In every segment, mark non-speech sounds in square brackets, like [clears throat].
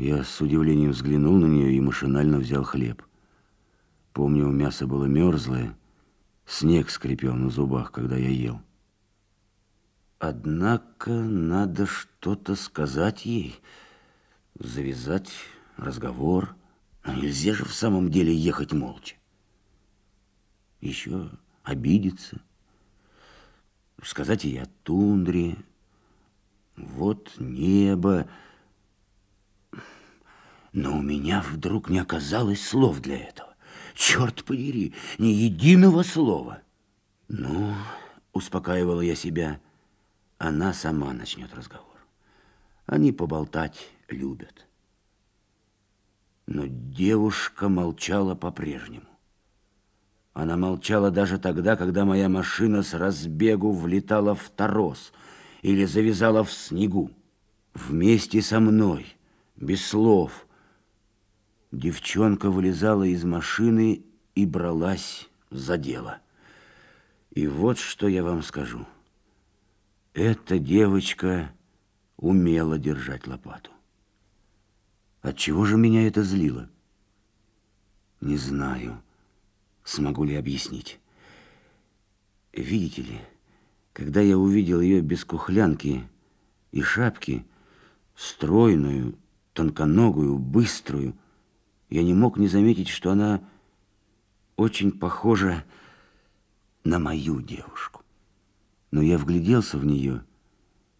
Я с удивлением взглянул на нее и машинально взял хлеб. Помню, мясо было мерзлое, снег скрипел на зубах, когда я ел. Однако надо что-то сказать ей, завязать разговор. Но нельзя же в самом деле ехать молча. Еще обидеться, сказать ей о тундре. Вот небо. Но у меня вдруг не оказалось слов для этого. Черт подери, ни единого слова. Ну, успокаивала я себя, она сама начнет разговор. Они поболтать любят. Но девушка молчала по-прежнему. Она молчала даже тогда, когда моя машина с разбегу влетала в торос или завязала в снегу. Вместе со мной, без слов, девчонка вылезала из машины и бралась за дело. И вот что я вам скажу. Эта девочка умела держать лопату. Отчего же меня это злило? Не знаю, смогу ли объяснить. Видите ли, когда я увидел ее без кухлянки и шапки, стройную, тонконогую, быструю, я не мог не заметить, что она очень похожа на мою девушку. Но я вгляделся в нее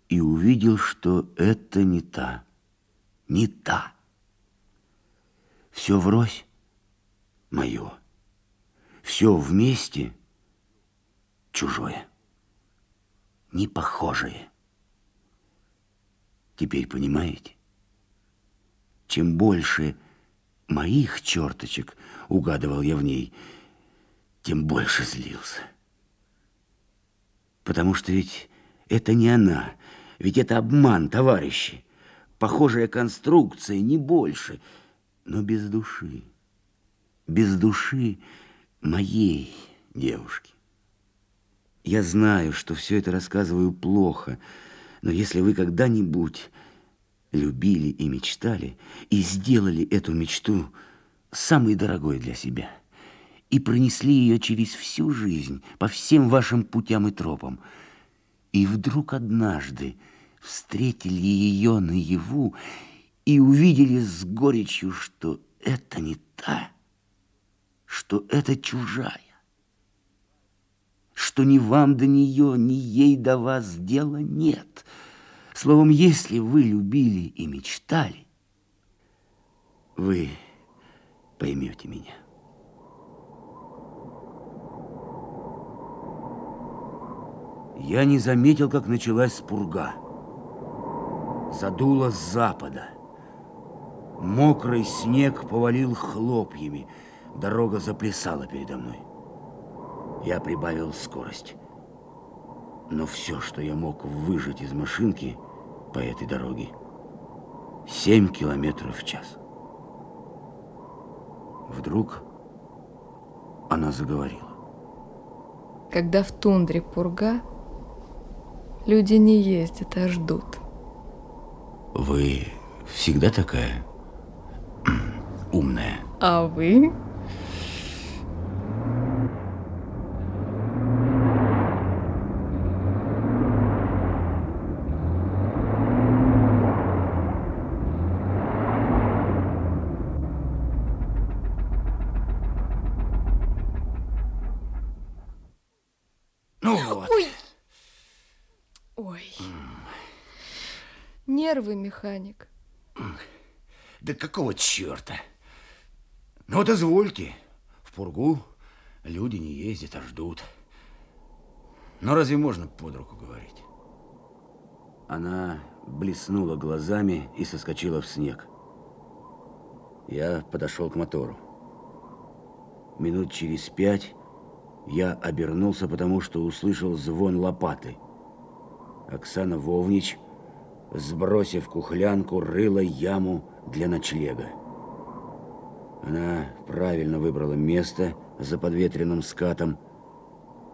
и увидел, что это не та, не та. Все врозь мое, все вместе чужое, не похожее. Теперь понимаете? Чем больше моих черточек угадывал я в ней, тем больше злился. Потому что ведь это не она, ведь это обман, товарищи. Похожая конструкция, не больше – но без души, без души моей девушки. Я знаю, что все это рассказываю плохо, но если вы когда-нибудь любили и мечтали, и сделали эту мечту самой дорогой для себя, и пронесли ее через всю жизнь, по всем вашим путям и тропам, и вдруг однажды встретили ее наяву и увидели с горечью, что это не та, что это чужая, что ни вам до нее, ни ей до вас дела нет. Словом, если вы любили и мечтали, вы поймете меня. Я не заметил, как началась спурга. Задуло с запада. Мокрый снег повалил хлопьями. Дорога заплясала передо мной. Я прибавил скорость. Но все, что я мог выжать из машинки по этой дороге, 7 километров в час. Вдруг она заговорила. Когда в тундре пурга, люди не ездят, а ждут. Вы всегда такая? [clears throat] умная. А вы? Ну вот. Ой. Ой. Нервы, механик. Да какого черта? Ну вот извольте, в пургу люди не ездят, а ждут. Но разве можно под руку говорить? Она блеснула глазами и соскочила в снег. Я подошел к мотору. Минут через пять я обернулся, потому что услышал звон лопаты. Оксана Вовнич, сбросив кухлянку, рыла яму для ночлега. Она правильно выбрала место за подветренным скатом.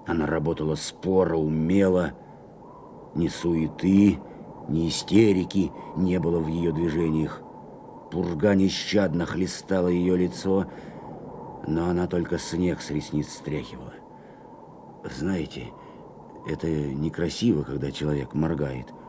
Она работала споро, умело. Ни суеты, ни истерики не было в ее движениях. Пурга нещадно хлестала ее лицо, но она только снег с ресниц стряхивала. Знаете, это некрасиво, когда человек моргает –